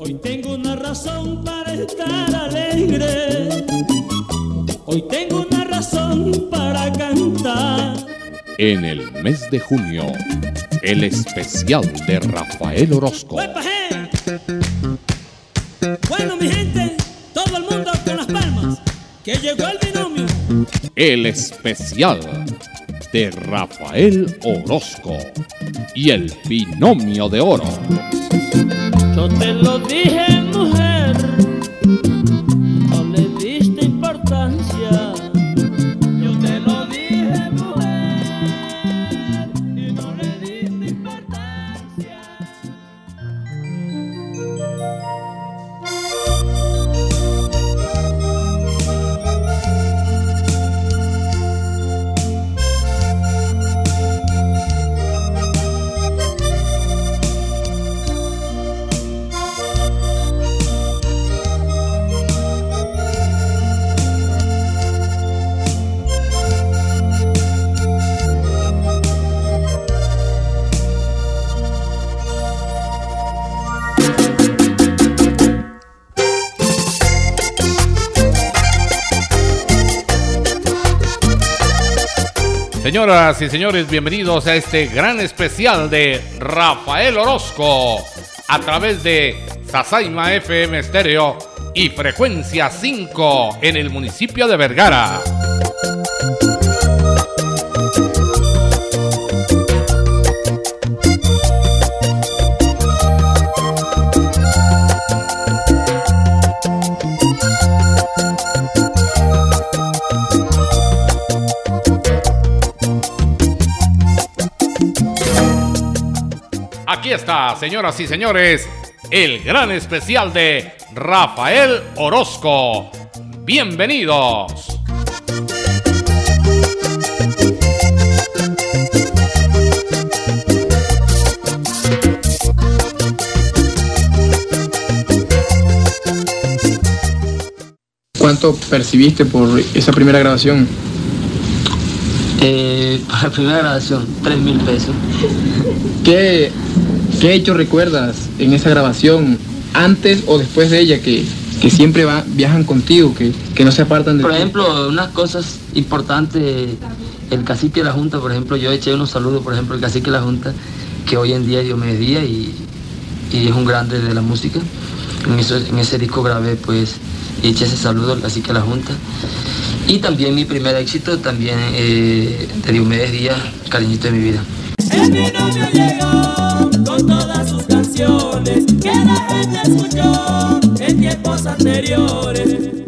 Hoy tengo una razón para estar alegre. Hoy tengo una razón para cantar. En el mes de junio, el especial de Rafael Orozco. Bueno, mi gente, todo el mundo con las palmas, que llegó el binomio. El especial de Rafael Orozco y el binomio de oro. Yo te lo dije, Señoras y señores, bienvenidos a este gran especial de Rafael Orozco a través de Sasaima FM Estéreo y Frecuencia 5 en el municipio de Vergara. Aquí está, señoras y señores, el gran especial de Rafael Orozco. Bienvenidos. ¿Cuánto percibiste por esa primera grabación? Eh, para la primera grabación, 3 mil pesos. ¿Qué, ¿Qué hecho recuerdas en esa grabación, antes o después de ella, que, que siempre va, viajan contigo, que, que no se apartan de Por ti? ejemplo, unas cosas importantes, el cacique de la Junta, por ejemplo, yo eché unos saludos, por ejemplo, el cacique de la Junta, que hoy en día Dios me día y, y es un grande de la música. En, eso- en ese disco grabé, pues, y eché ese saludo al cacique de la Junta. Y también mi primer éxito, también eh, de Diomedes Díaz, Cariñito de mi vida. Que la gente escuchó en tiempos anteriores.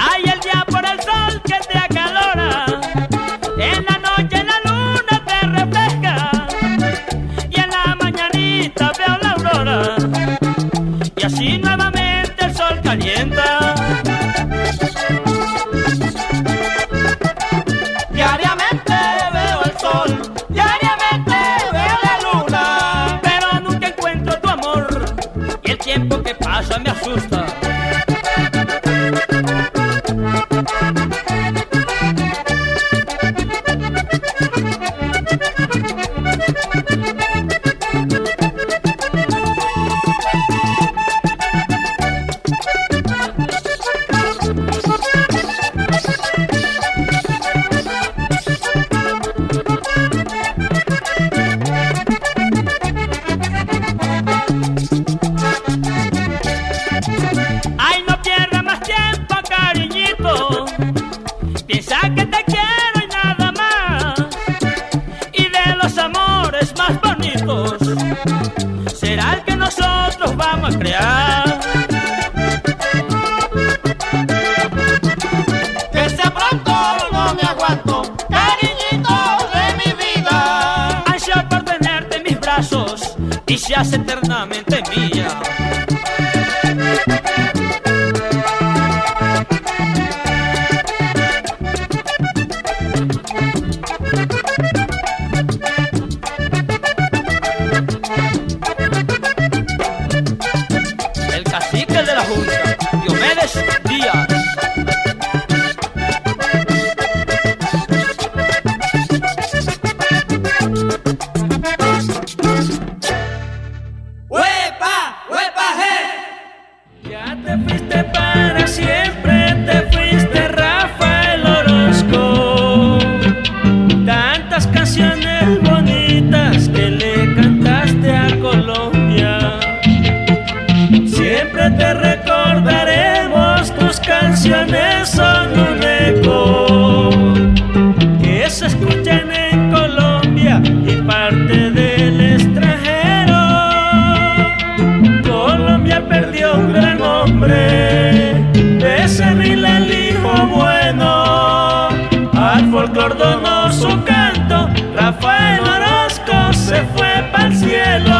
canciones bonitas que le cantaste a Colombia. Siempre te recordaremos tus canciones. Oh, Para el cielo,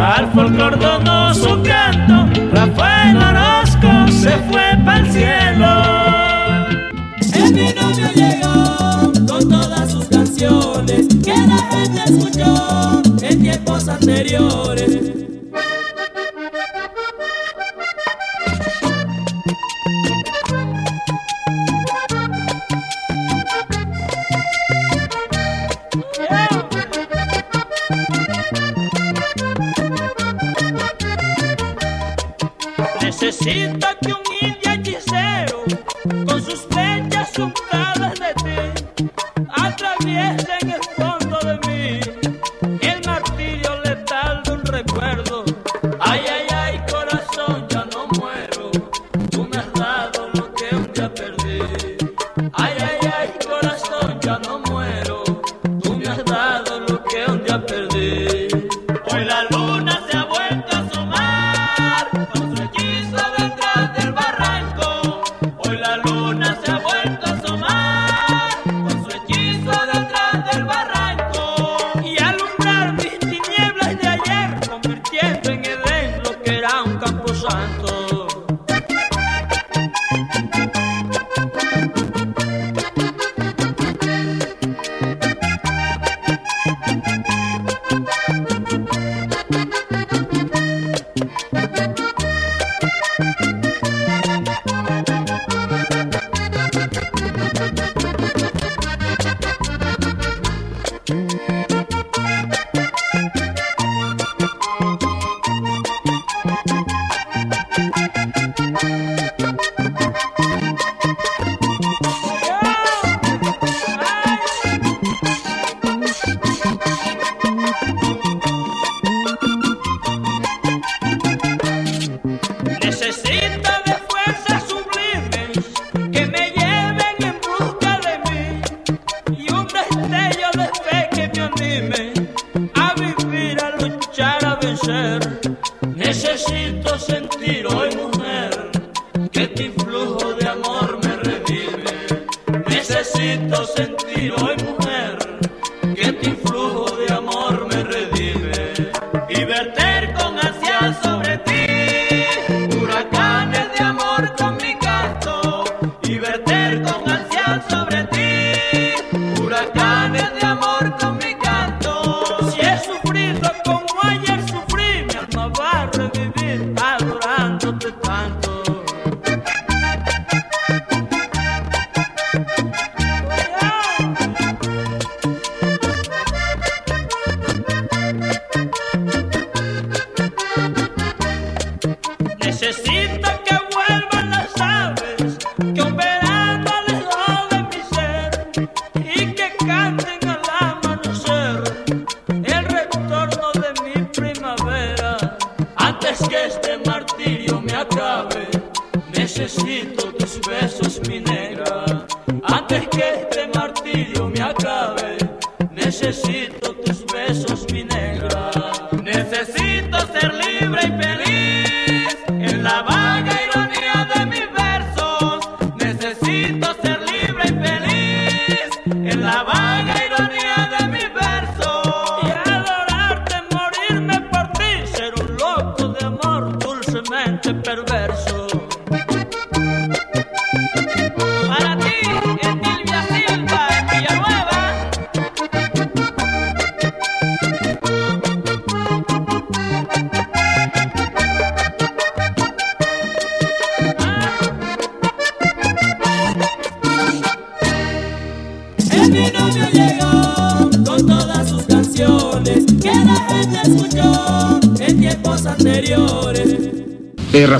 al folclor donó su canto, Rafael Orozco se fue para el cielo. El binomio llegó con todas sus canciones que la gente escuchó en tiempos anteriores.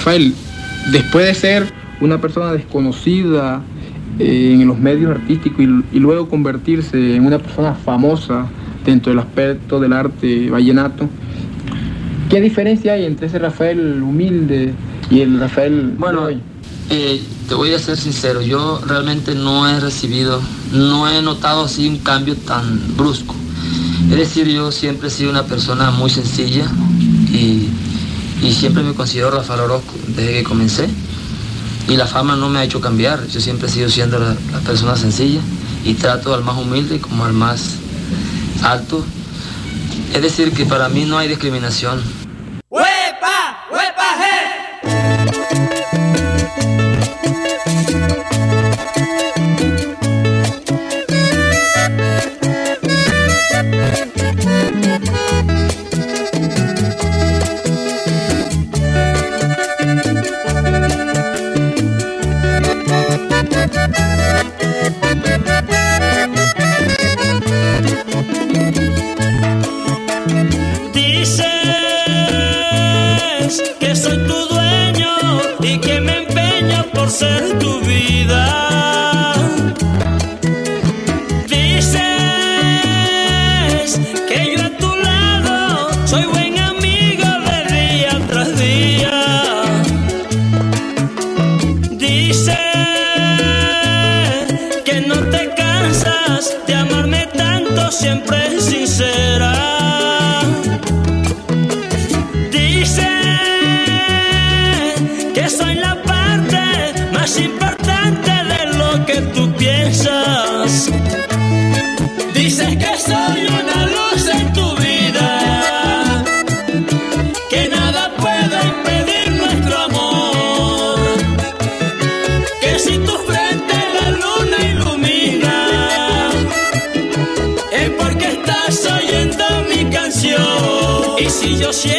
Rafael, después de ser una persona desconocida eh, en los medios artísticos y, y luego convertirse en una persona famosa dentro del aspecto del arte vallenato, ¿qué diferencia hay entre ese Rafael humilde y el Rafael Bueno, hoy? eh, te voy a ser sincero, yo realmente no he recibido, no he notado así un cambio tan brusco. Es decir, yo siempre he sido una persona muy sencilla y, y siempre me considero Rafael Orozco desde que comencé. Y la fama no me ha hecho cambiar, yo siempre he sido siendo la, la persona sencilla y trato al más humilde como al más alto. Es decir, que para mí no hay discriminación. Soy buen yo siempre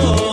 tus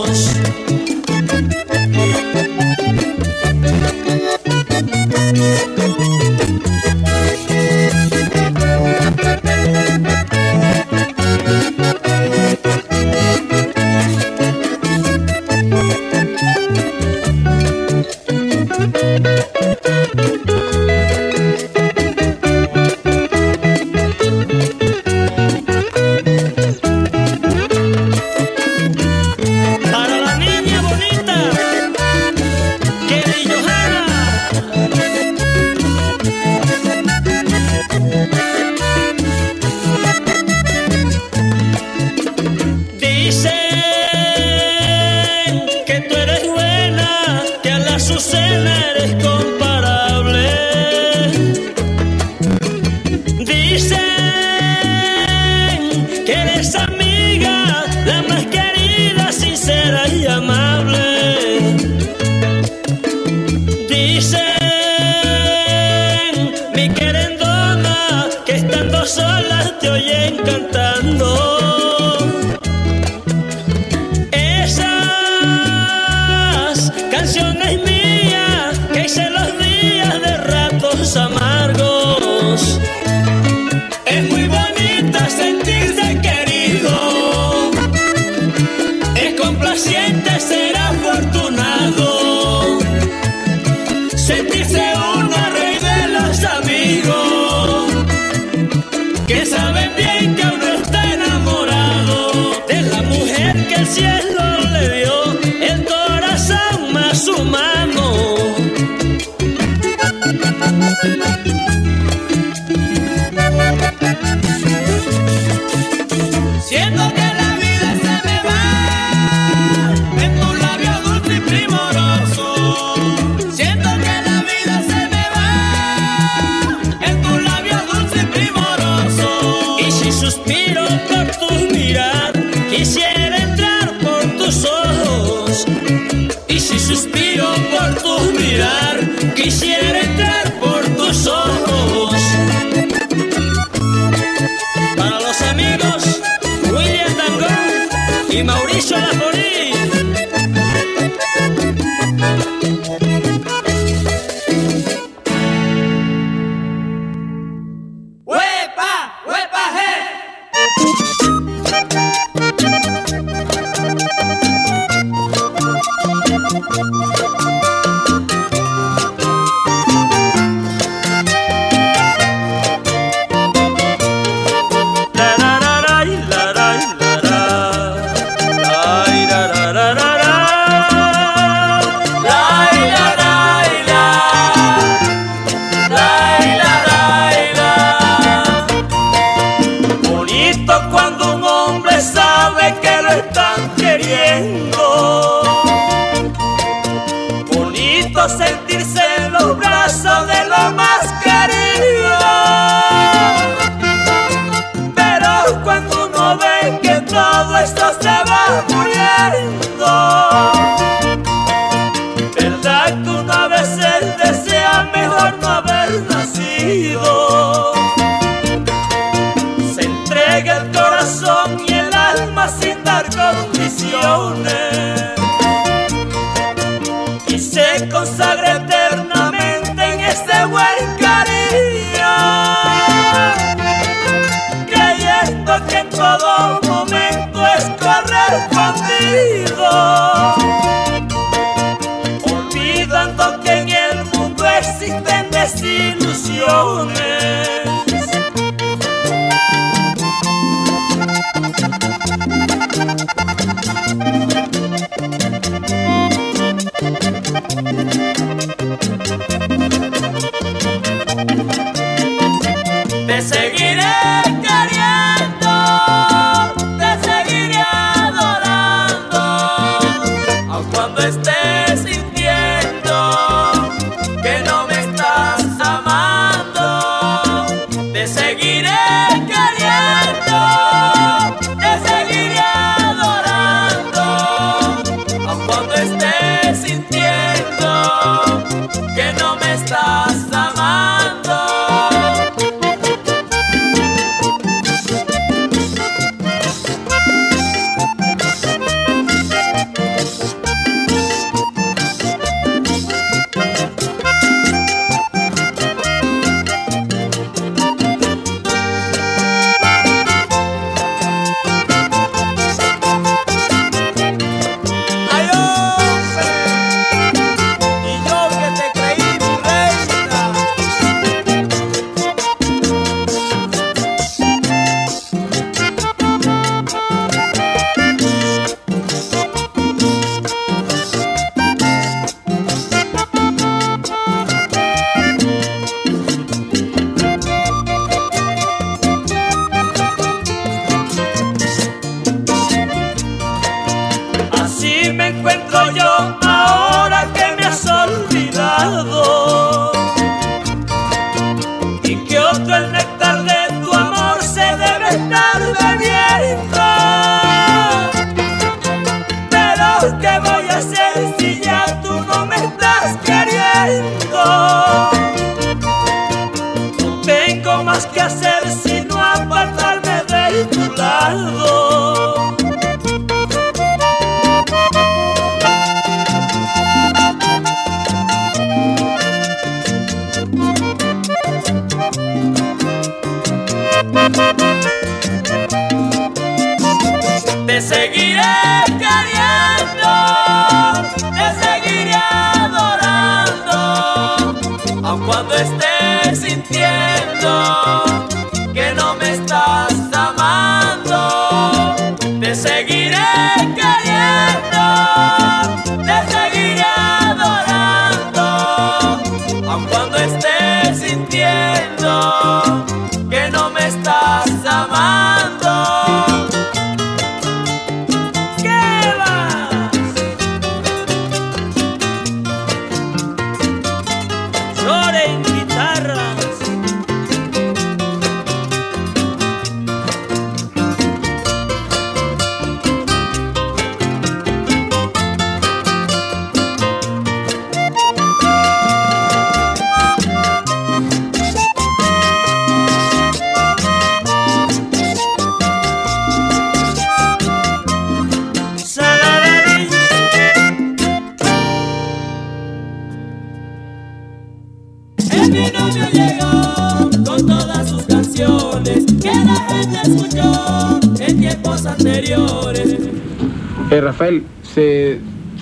Rafael,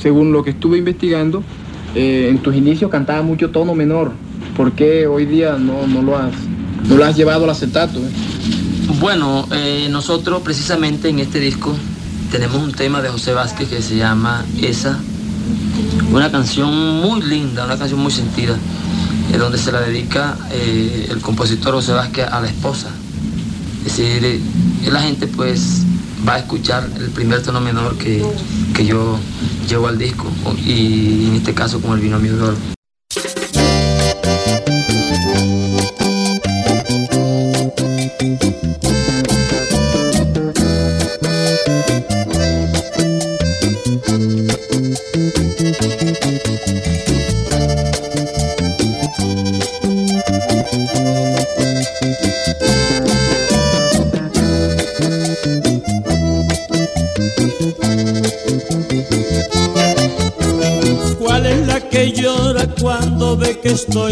según lo que estuve investigando, eh, en tus inicios cantaba mucho tono menor. ¿Por qué hoy día no, no lo, has, no lo has llevado al acetato? Bueno, eh, nosotros precisamente en este disco tenemos un tema de José Vázquez que se llama Esa, una canción muy linda, una canción muy sentida, eh, donde se la dedica el compositor José Vázquez a la esposa. Es decir, la gente pues va a escuchar el primer tono menor que, que yo llevo al disco, y en este caso con el binomio de oro. Sou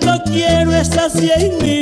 cuánto quiero esas cien mil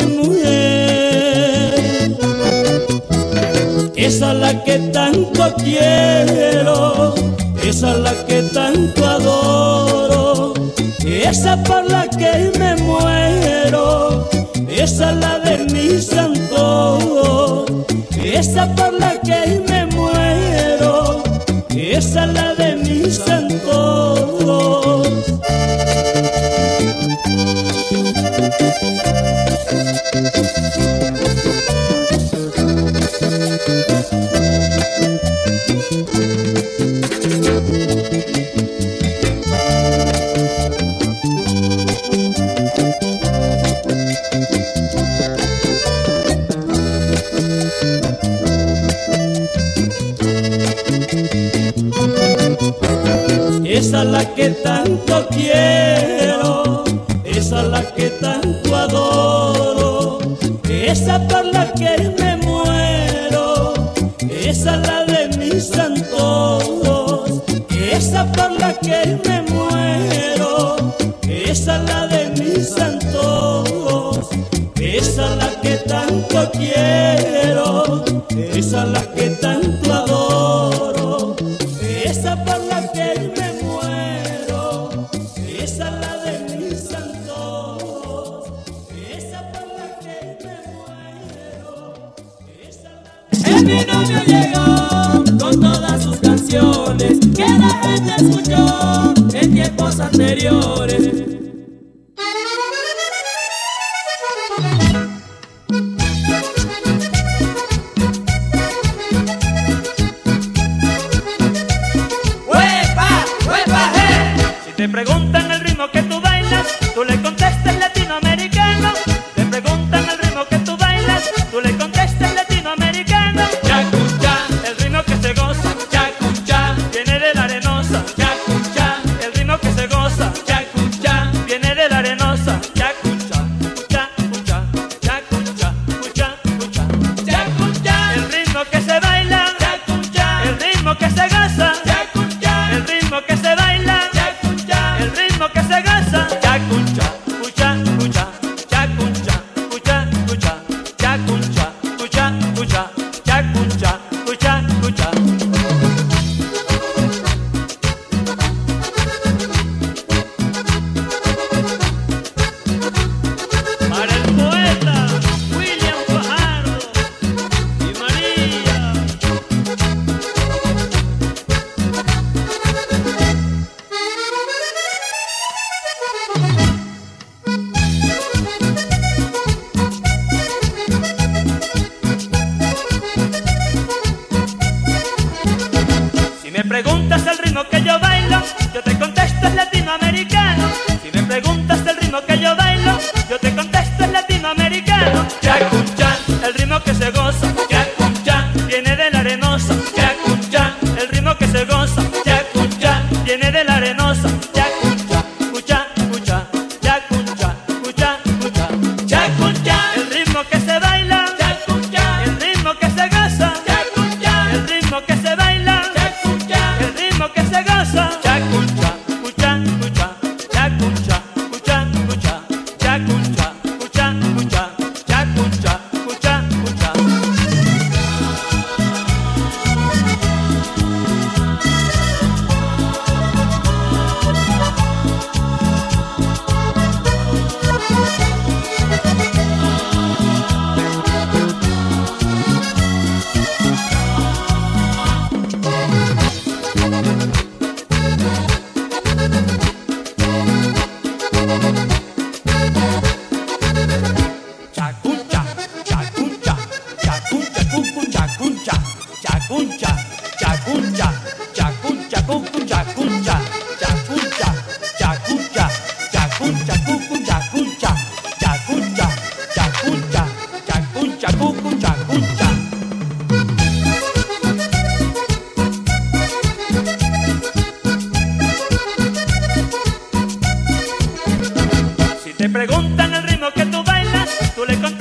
el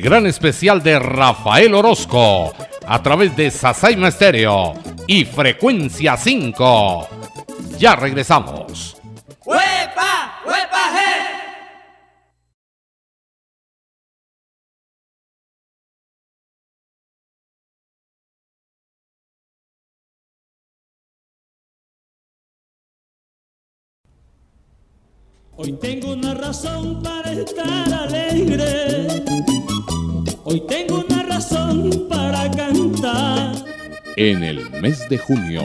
gran especial de Rafael Orozco a través de Sasaima Stereo y Frecuencia 5. Ya regresamos. ¡Huepa! ¡Huepa, Hoy tengo una razón En el mes de junio,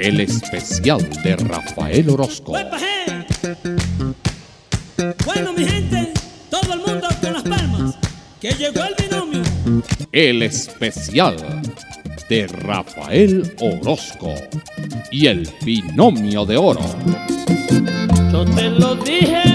el especial de Rafael Orozco. Bueno, mi gente, todo el mundo con las palmas, que llegó el binomio. El especial de Rafael Orozco y el binomio de oro. Yo te lo dije,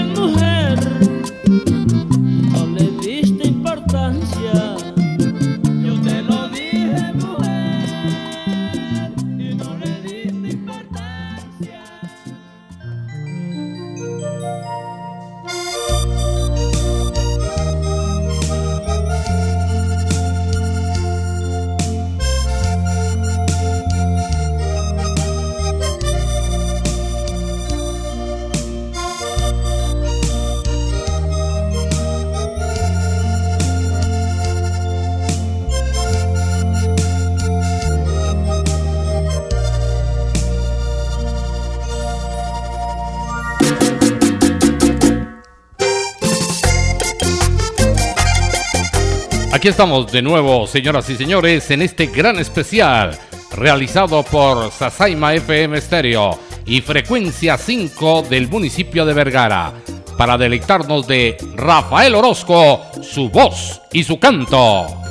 aquí estamos de nuevo, señoras y señores, en este gran especial realizado por Sasaima FM Stereo y Frecuencia 5 del municipio de Vergara, para deleitarnos de Rafael Orozco, su voz y su canto.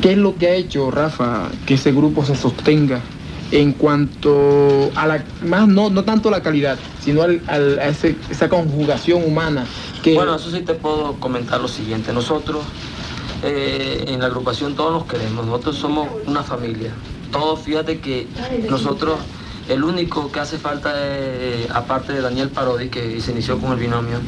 ¿Qué es lo que ha hecho, Rafa, que ese grupo se sostenga en cuanto a la, más no, no tanto la calidad, sino al- a ese- esa conjugación humana? Que, Bueno, eso sí te puedo comentar lo siguiente. Nosotros eh, en la agrupación todos nos queremos, nosotros somos una familia. Todos, fíjate que nosotros, el único que hace falta, es, aparte de Daniel Parodi, que se inició con el binomio,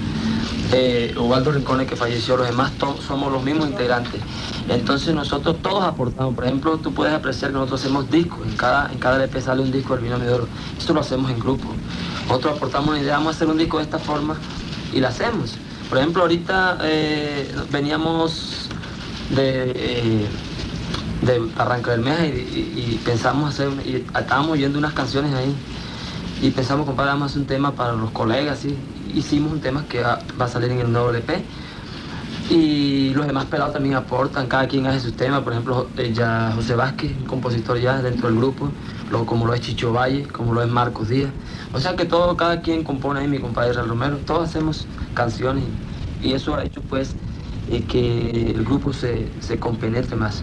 eh, Ubaldo Rincones que falleció, los demás somos los mismos integrantes. Entonces nosotros todos aportamos. Por ejemplo, tú puedes apreciar que nosotros hacemos discos, en cada, en cada LP sale un disco del binomio de oro. Esto lo hacemos en grupo. Nosotros aportamos una idea, vamos a hacer un disco de esta forma y lo hacemos. Por ejemplo, ahorita eh, veníamos de, eh, de del Meja y, pensamos hacer, y estábamos oyendo unas canciones ahí y pensamos, compadre, vamos a un tema para los colegas, ¿sí? Hicimos un tema que va, a salir en el nuevo LP. Y los demás pelados también aportan, cada quien hace sus temas, por ejemplo, eh, ya José Vázquez, compositor ya dentro del grupo, luego como lo es Chicho Valle, como lo es Marcos Díaz. O sea que todo, cada quien compone ahí, mi compadre Romero, todos hacemos canciones y, y eso ha hecho pues eh, que el grupo se, se compenetre más.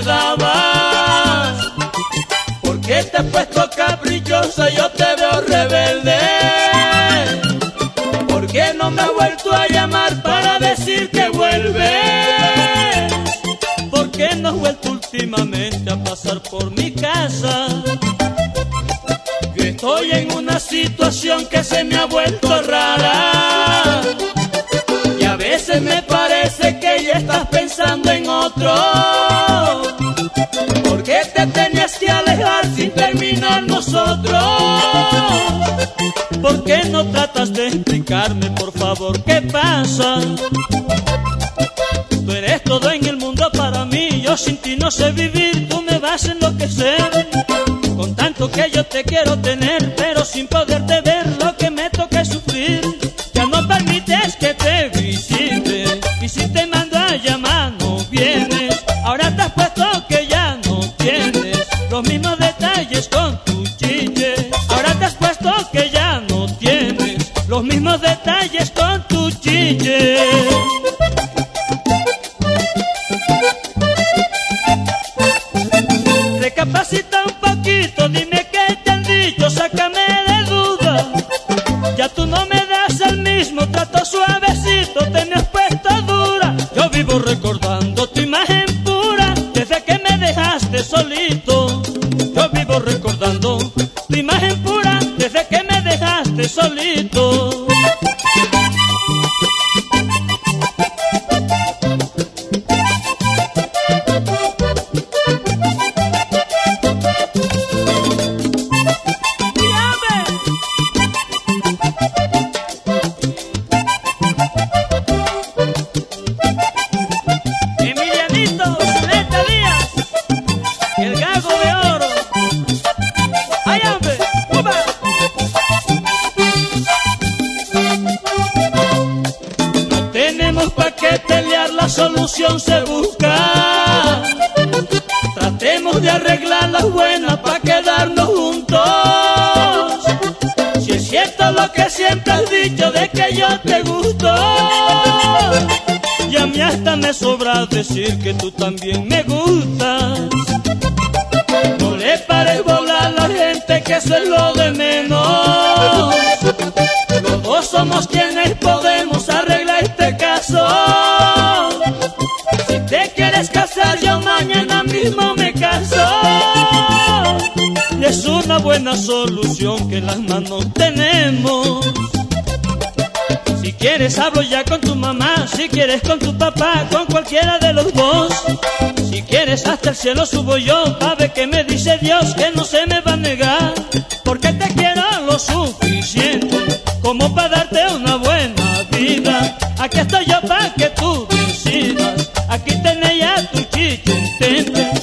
me dabas? ¿Por qué te has puesto caprichosa? Yo te veo rebelde. ¿Por qué no me has vuelto a llamar para decir que vuelves? ¿Por qué no has vuelto últimamente a pasar por mi casa? Yo estoy en una situación que se me ha vuelto rara. Terminar nosotros? ¿Por qué no tratas de explicarme, por favor, qué pasa? Tú eres todo en el mundo para mí, yo sin ti no sé vivir, tú me vas a enloquecer. Con tanto que yo te quiero tener, pero sin poderte ver tu tenemos pa' qué pelear, la solución se busca. Tratemos de arreglar las buenas pa' quedarnos juntos. Si es cierto lo que siempre has dicho de que yo te gusto. Y a mí hasta me sobra decir que tú también me gustas. No le pares volar a la gente que eso es lo de menos. Los dos somos quienes me canso. Es una buena solución que las manos tenemos. Si quieres hablo ya con tu mamá, si quieres con tu papá, con cualquiera de los dos. Si quieres hasta el cielo subo yo, sabe que me dice Dios que no se me va a negar, porque te quiero lo suficiente como para darte una buena vida. Aquí estoy yo para que tú decidas கையில்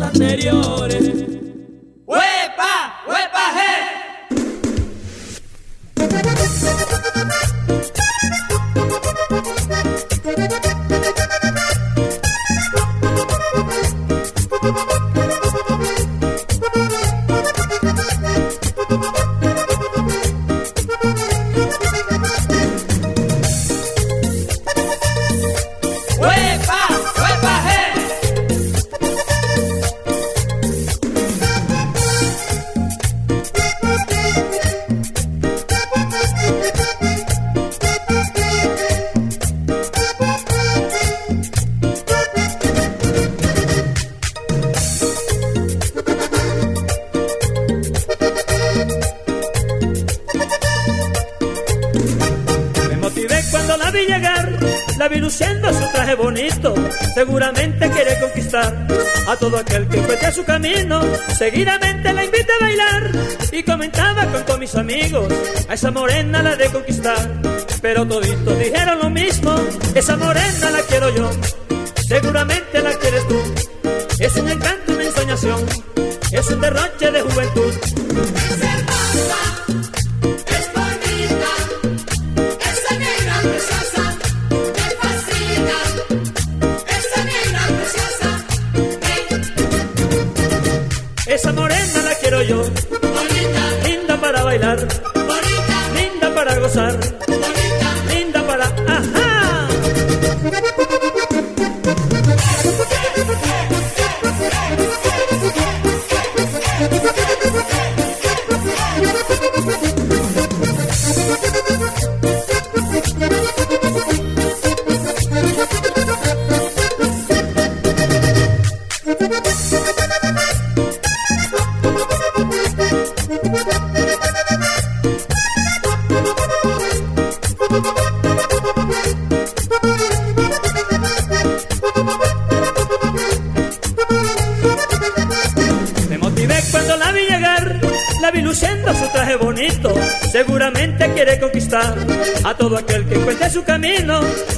anteriores. Seguidamente la invité a bailar y comentaba con mis amigos a esa morena la de conquistar. Pero toditos dijeron lo mismo, esa morena la quiero yo, seguramente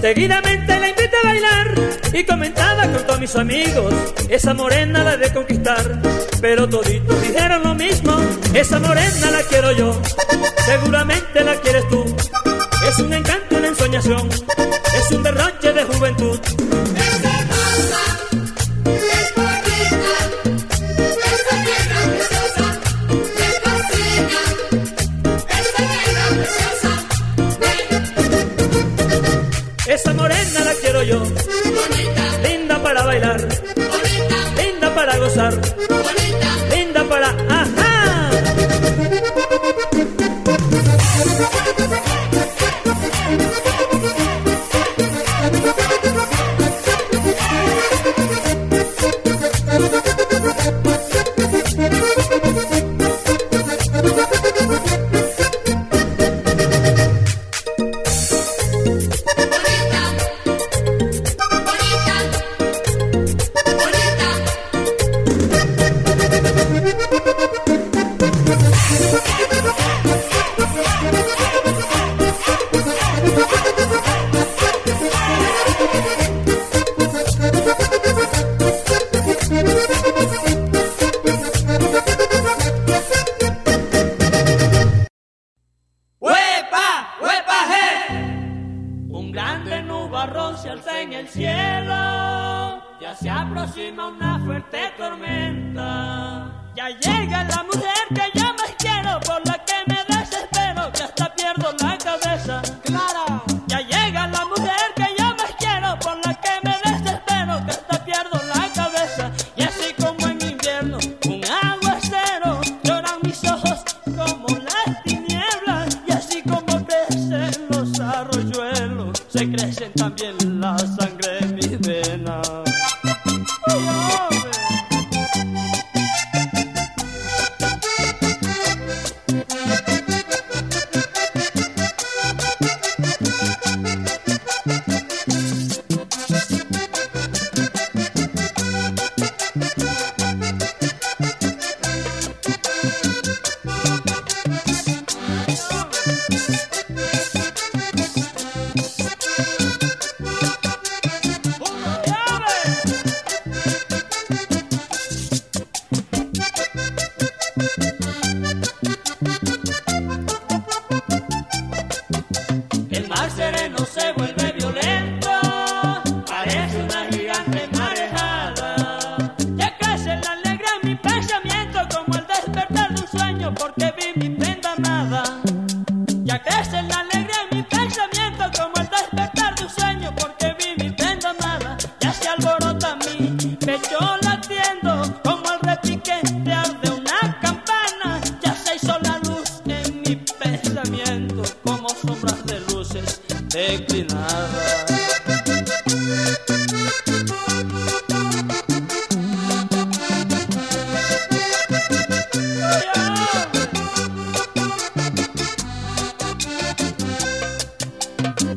Seguidamente la invité a bailar y comentaba con todos mis amigos, esa morena la de conquistar. Pero toditos dijeron lo mismo, esa morena la quiero yo, seguramente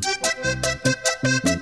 Thank you.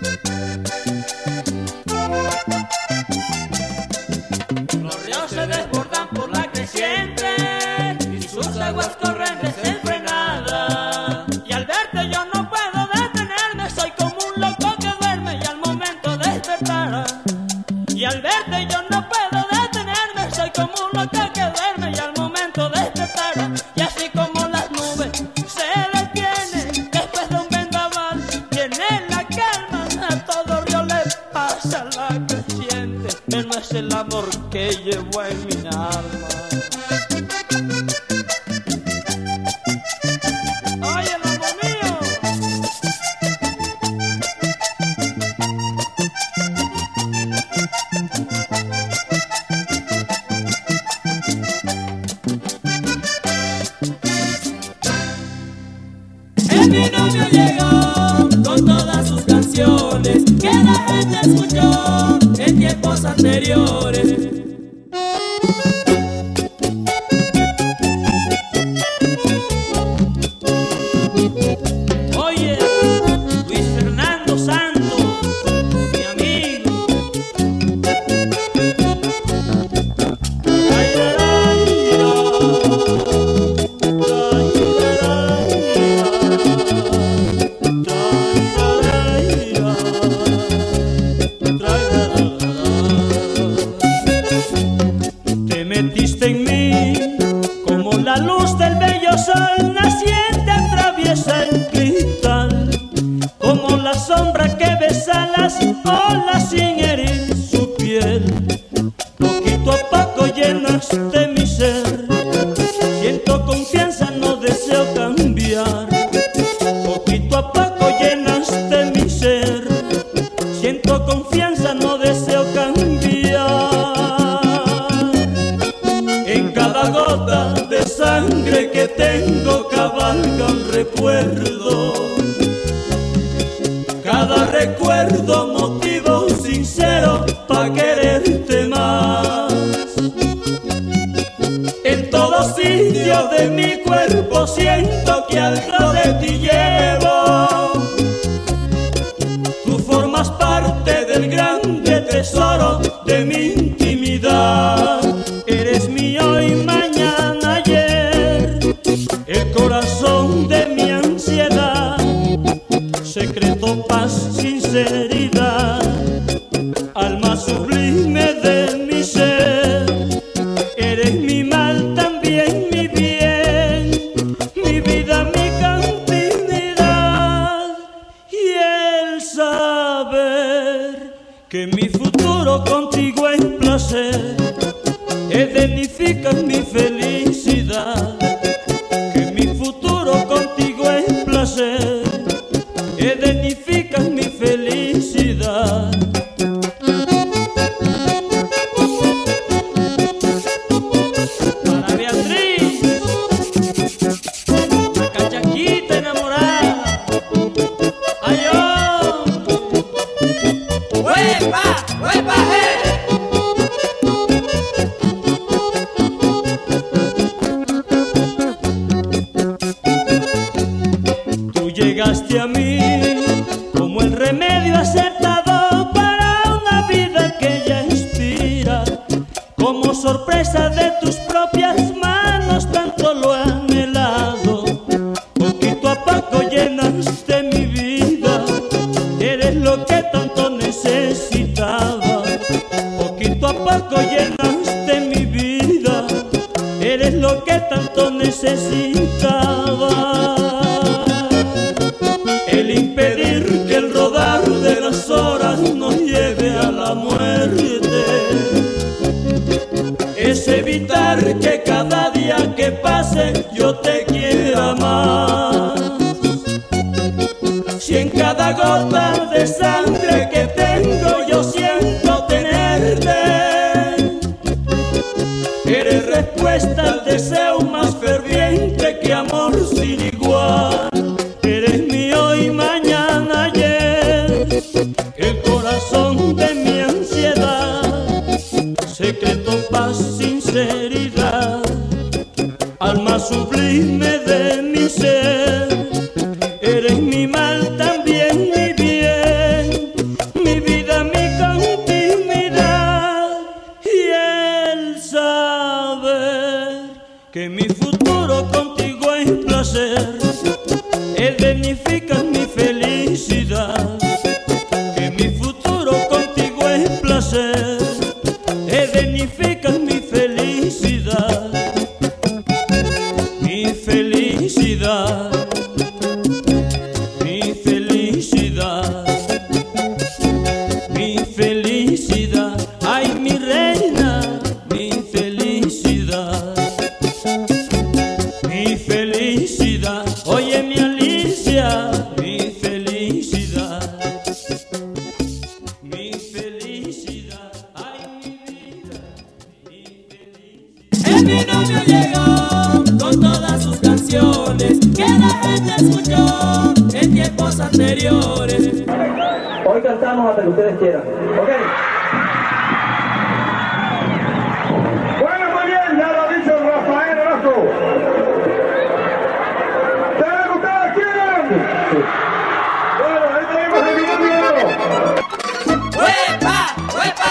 Cada recuerdo motivo sincero para quererte más. En todos sitios de mi cuerpo siento que al necesitaba el impedir que el rodar de las horas nos lleve a la muerte. Es evitar que cada día que pase yo te quiera más. Si en cada gota de sangre uepa.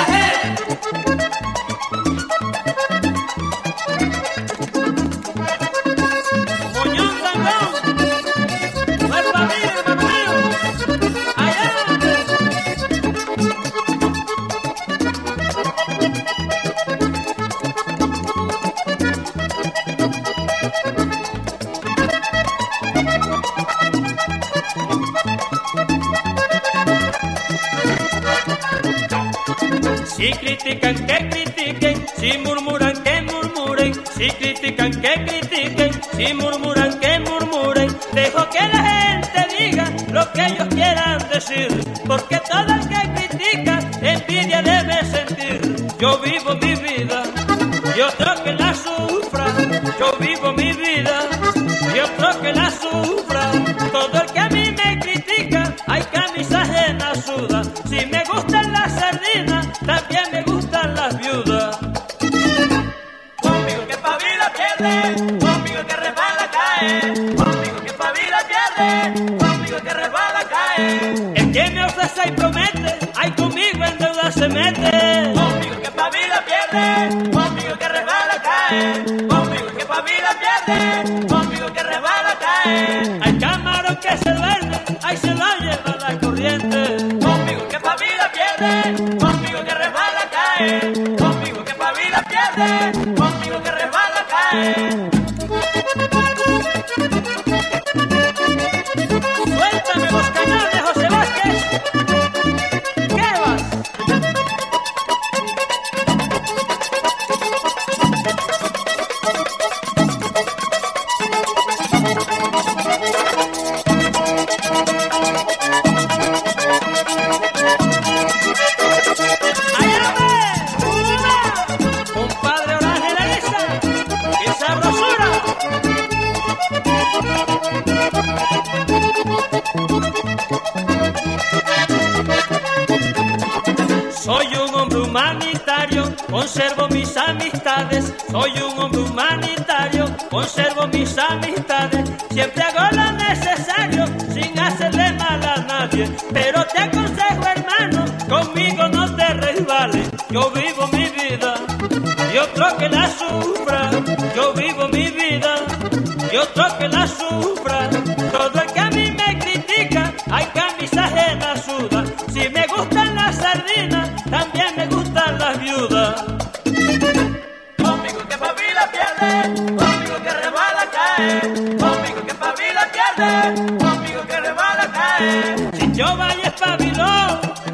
Conservo mis amistades. Soy un hombre humanitario, conservo mis amistades. Siempre hago lo necesario, sin hacerle mal a nadie. Pero te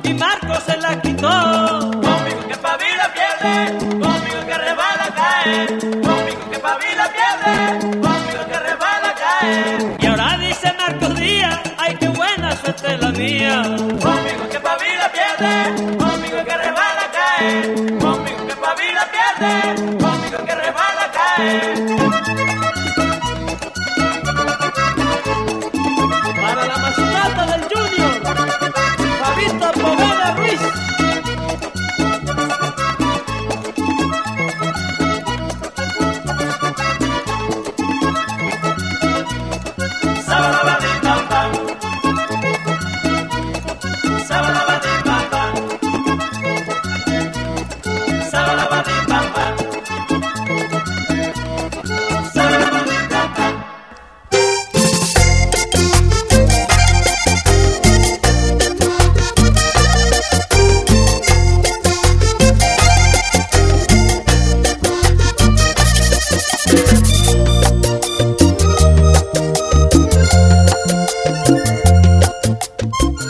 y Marco se la quitó. Conmigo que pavila pierde, conmigo que rebala cae. Conmigo que pavila pierde, conmigo que rebala cae. Y ahora dice Marcos Díaz, ay qué buena suerte la mía. Conmigo que pavila pierde, conmigo que rebala cae. Conmigo que pavila pierde, conmigo que rebala cae.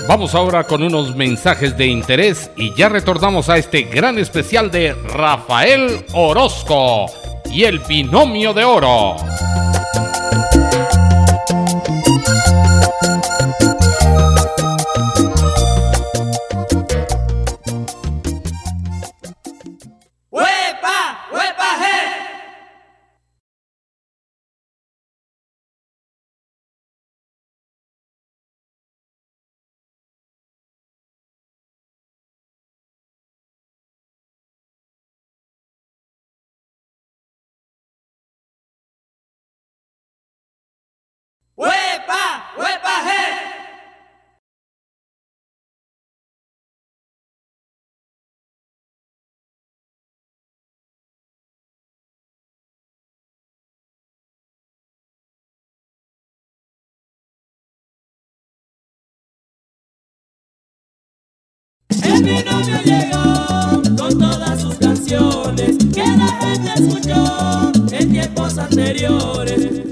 Vamos ahora con unos mensajes de interés y ya retornamos a este gran especial de Rafael Orozco y el binomio de oro. Que la gente escuchó en tiempos anteriores.